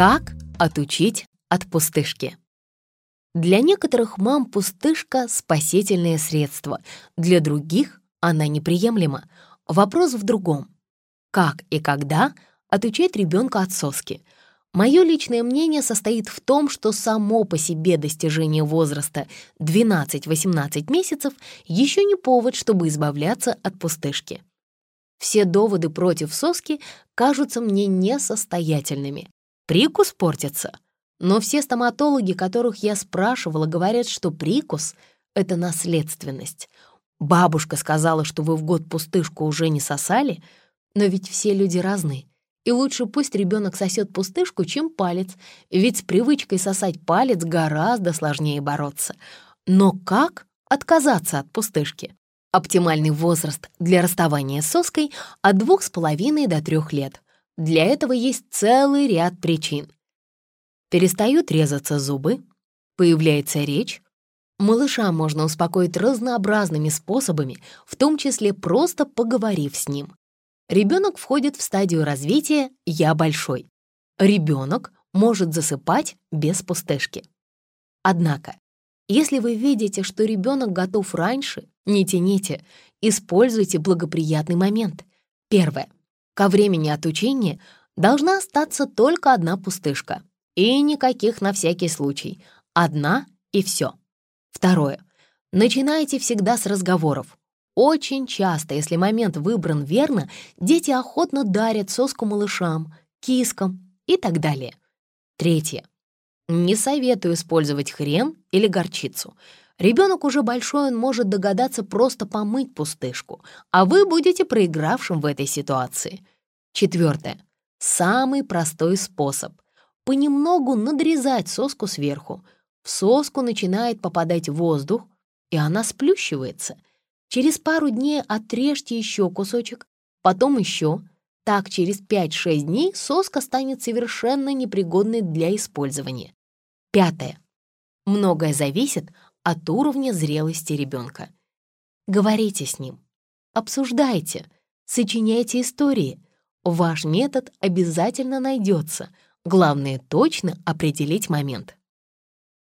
Как отучить от пустышки? Для некоторых мам пустышка — спасительное средство, для других она неприемлема. Вопрос в другом. Как и когда отучать ребенка от соски? Мое личное мнение состоит в том, что само по себе достижение возраста 12-18 месяцев еще не повод, чтобы избавляться от пустышки. Все доводы против соски кажутся мне несостоятельными. Прикус портится. Но все стоматологи, которых я спрашивала, говорят, что прикус — это наследственность. Бабушка сказала, что вы в год пустышку уже не сосали, но ведь все люди разные. И лучше пусть ребенок сосет пустышку, чем палец, ведь с привычкой сосать палец гораздо сложнее бороться. Но как отказаться от пустышки? Оптимальный возраст для расставания с соской от 2,5 до 3 лет. Для этого есть целый ряд причин. Перестают резаться зубы, появляется речь. Малыша можно успокоить разнообразными способами, в том числе просто поговорив с ним. Ребенок входит в стадию развития «я большой». Ребенок может засыпать без пустышки. Однако, если вы видите, что ребенок готов раньше, не тяните, используйте благоприятный момент. Первое. Ко времени отучения должна остаться только одна пустышка. И никаких на всякий случай. Одна и все. Второе. Начинайте всегда с разговоров. Очень часто, если момент выбран верно, дети охотно дарят соску малышам, кискам и так далее. Третье. Не советую использовать хрен или горчицу. Ребенок уже большой, он может догадаться просто помыть пустышку, а вы будете проигравшим в этой ситуации. Четвертое. Самый простой способ. Понемногу надрезать соску сверху. В соску начинает попадать воздух, и она сплющивается. Через пару дней отрежьте еще кусочек, потом еще. Так через 5-6 дней соска станет совершенно непригодной для использования. Пятое. Многое зависит от уровня зрелости ребенка. Говорите с ним, обсуждайте, сочиняйте истории. Ваш метод обязательно найдется. Главное точно определить момент.